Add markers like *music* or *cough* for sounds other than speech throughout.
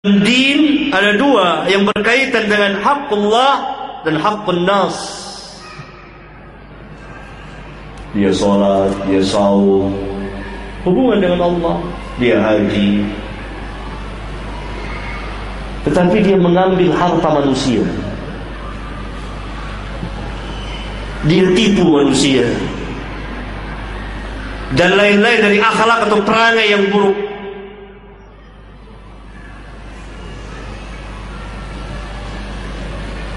din ada dua yang berkaitan dengan hakullah dan hakun nas. Dia sholat, dia saum, hubungan dengan Allah, dia haji. Tetapi dia mengambil harta manusia. Dia tipu manusia. Dan lain-lain dari akhlak atau perangai yang buruk.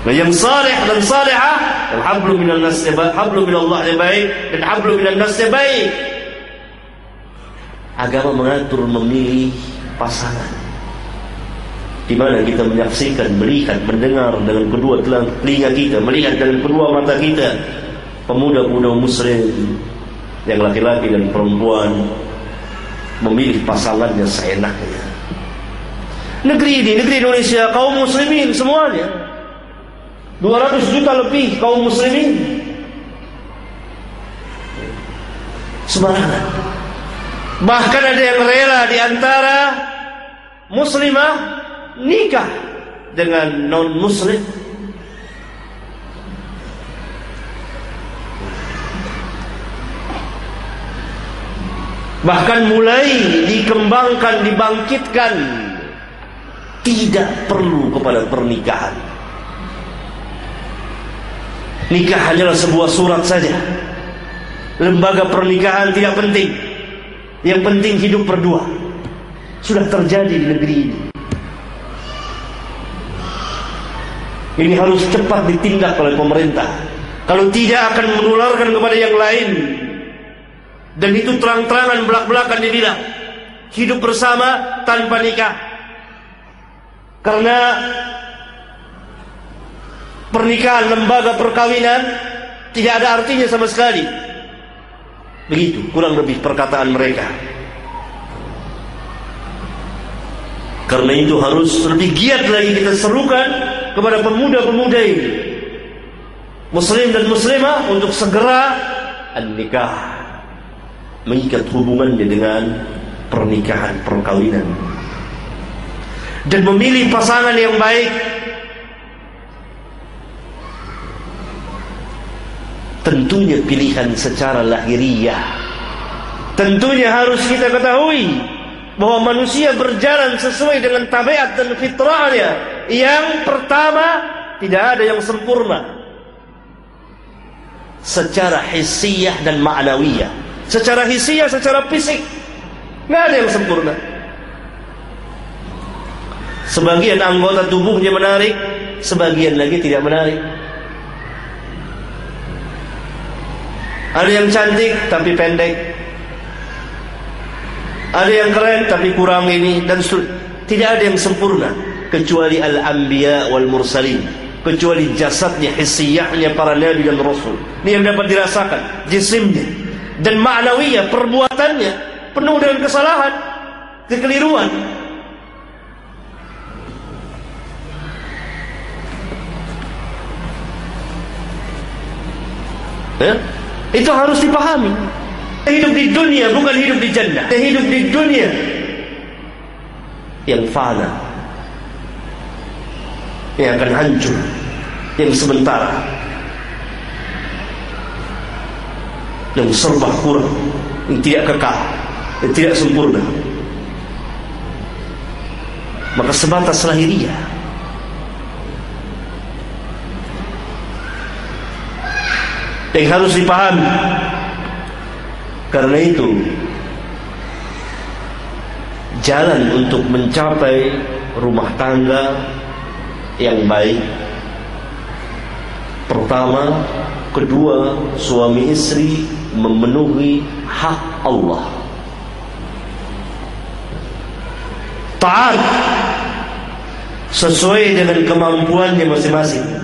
Nah yang saleh dan salihah dan hablu minan nas hablu min Allah yang baik dan hablu minan nas baik. Agama mengatur memilih pasangan. Di mana kita menyaksikan, melihat, mendengar dengan kedua telinga kita, melihat dengan kedua mata kita pemuda-pemuda muslim yang laki-laki dan perempuan memilih pasangannya seenaknya. Negeri ini, negeri Indonesia, kaum muslimin semuanya 200 juta lebih kaum muslimin. Sembarangan. Bahkan ada yang rela di antara muslimah nikah dengan non muslim bahkan mulai dikembangkan dibangkitkan. Tidak perlu kepada pernikahan Nikah hanyalah sebuah surat saja. Lembaga pernikahan tidak penting. Yang penting hidup berdua. Sudah terjadi di negeri ini. Ini harus cepat ditindak oleh pemerintah. Kalau tidak akan menularkan kepada yang lain. Dan itu terang-terangan belak-belakan dibilang. Hidup bersama tanpa nikah. Karena pernikahan lembaga perkawinan tidak ada artinya sama sekali. Begitu kurang lebih perkataan mereka. Karena itu harus lebih giat lagi kita serukan kepada pemuda-pemuda ini. Muslim dan muslimah untuk segera nikah mengikat hubungannya dengan pernikahan perkawinan dan memilih pasangan yang baik tentunya pilihan secara lahiriah. Tentunya harus kita ketahui bahwa manusia berjalan sesuai dengan tabiat dan fitrahnya. Yang pertama tidak ada yang sempurna. Secara hissiyah dan ma'nawiyah. Secara hissiyah, secara fisik nggak ada yang sempurna. Sebagian anggota tubuhnya menarik sebagian lagi tidak menarik Ada yang cantik tapi pendek. Ada yang keren tapi kurang ini dan tidak ada yang sempurna kecuali al-anbiya wal mursalin kecuali jasadnya hissiyahnya para nabi dan rasul. Ini yang dapat dirasakan jisimnya dan ma'nawiyah perbuatannya penuh dengan kesalahan kekeliruan. Ya itu harus dipahami. Hidup di dunia bukan hidup di jannah. Hidup di dunia yang fana. Yang akan hancur. Yang sementara. Yang serba kurang. Yang tidak kekal. Yang tidak sempurna. Maka sebatas lahiriah yang harus dipahami. Karena itu jalan untuk mencapai rumah tangga yang baik pertama kedua suami istri memenuhi hak Allah. Taat sesuai dengan kemampuannya masing-masing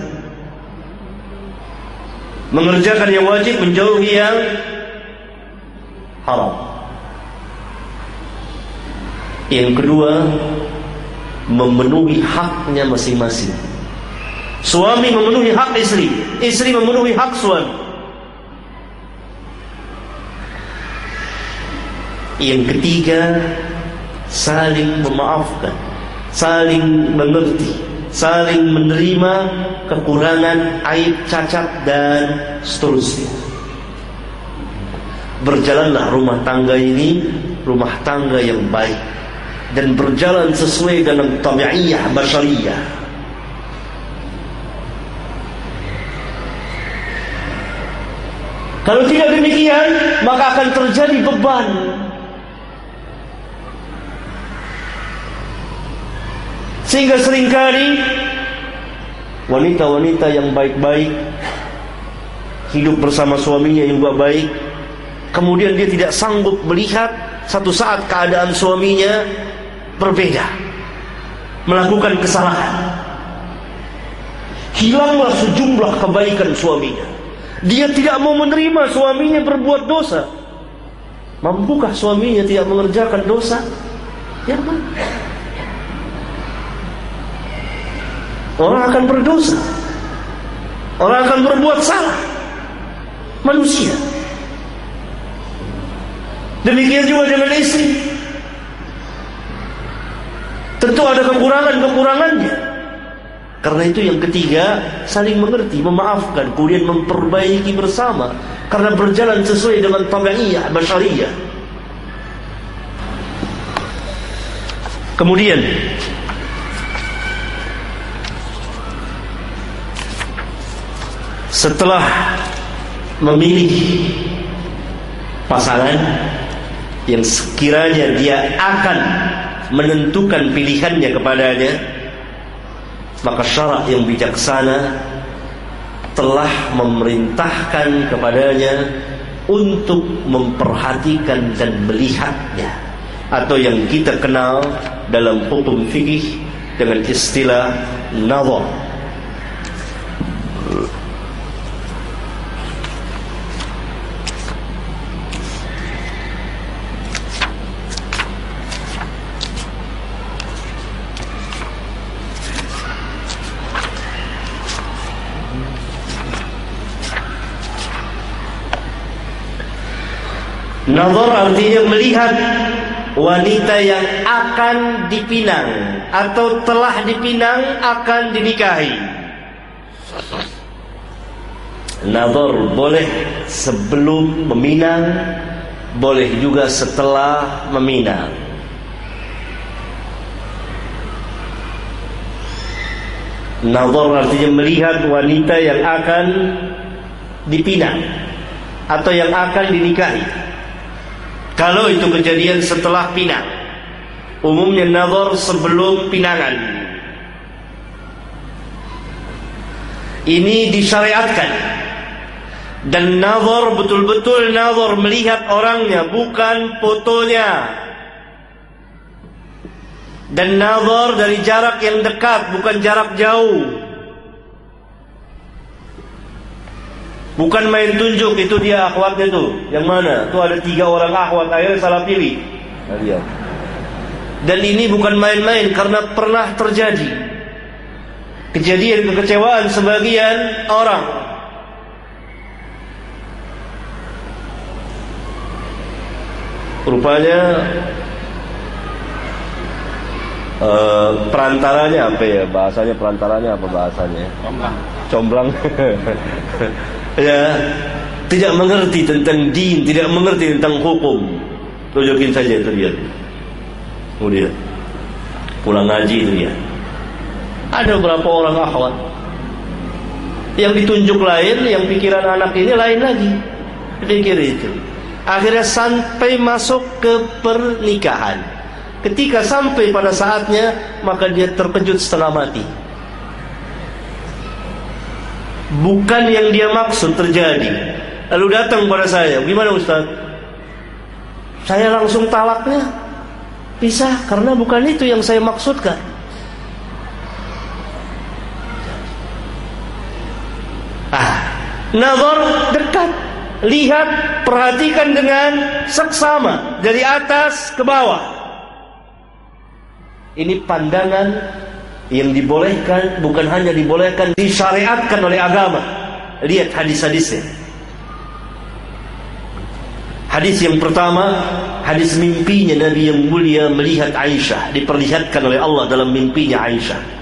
mengerjakan yang wajib menjauhi yang haram. Yang kedua memenuhi haknya masing-masing. Suami memenuhi hak istri istri memenuhi hak suami. Yang ketiga saling memaafkan saling mengerti, saling menerima kekurangan, aib, cacat dan seterusnya. Berjalanlah rumah tangga ini rumah tangga yang baik dan berjalan sesuai dengan tabiiyah basyariyah. Kalau tidak demikian, maka akan terjadi beban. Sehingga sering kali wanita-wanita yang baik-baik hidup bersama suaminya yang baik, kemudian dia tidak sanggup melihat satu saat keadaan suaminya berbeda melakukan kesalahan. Hilanglah sejumlah kebaikan suaminya. Dia tidak mau menerima suaminya berbuat dosa. Mampukah suaminya tidak mengerjakan dosa? Ya orang akan berdosa orang akan berbuat salah manusia Demikian juga dengan istri. Tentu ada kekurangan-kekurangannya. Karena itu yang ketiga, saling mengerti, memaafkan, kemudian memperbaiki bersama. Karena berjalan sesuai dengan tabi'iyah, basyariyah. Kemudian setelah memilih pasangan yang sekiranya dia akan menentukan pilihannya kepadanya maka syarak yang bijaksana telah memerintahkan kepadanya untuk memperhatikan dan melihatnya. Atau yang kita kenal dalam hukum fikih dengan istilah nazar Nazar artinya melihat wanita yang akan dipinang atau telah dipinang akan dinikahi. Nazar boleh sebelum meminang, boleh juga setelah meminang. Nazar artinya melihat wanita yang akan dipinang atau yang akan dinikahi. Kalau itu kejadian setelah pinang. Umumnya nazar sebelum pinangan. Ini disyariatkan. Dan nazar betul-betul nazar melihat orangnya Bukan fotonya. Dan nazar dari jarak yang dekat Bukan jarak jauh Bukan main tunjuk itu dia akhwatnya tuh. Yang mana? Tuh ada tiga orang akhwat. Ayo salah pilih. Nah, lihat. Dan ini bukan main-main karena pernah terjadi kejadian kekecewaan sebagian orang. Rupanya uh, perantaranya apa ya? Bahasanya perantaranya apa bahasanya? Comblang. Comblang. *laughs* ya tidak mengerti tentang din, tidak mengerti tentang hukum. Tunjukin saja itu dia. Kemudian pulang ngaji itu dia. Ada beberapa orang akhwat yang ditunjuk lain, yang pikiran anak ini lain lagi. Pikir itu. Akhirnya sampai masuk ke pernikahan. Ketika sampai pada saatnya, maka dia terkejut setengah mati bukan yang dia maksud terjadi. Lalu datang pada saya, gimana Ustaz? Saya langsung talaknya pisah karena bukan itu yang saya maksudkan. Ah, nazar dekat, lihat, perhatikan dengan seksama dari atas ke bawah. Ini pandangan yang dibolehkan bukan hanya dibolehkan disyariatkan oleh agama. Lihat hadis-hadisnya. Hadis yang pertama Hadis mimpinya Nabi yang mulia melihat Aisyah Diperlihatkan oleh Allah dalam mimpinya Aisyah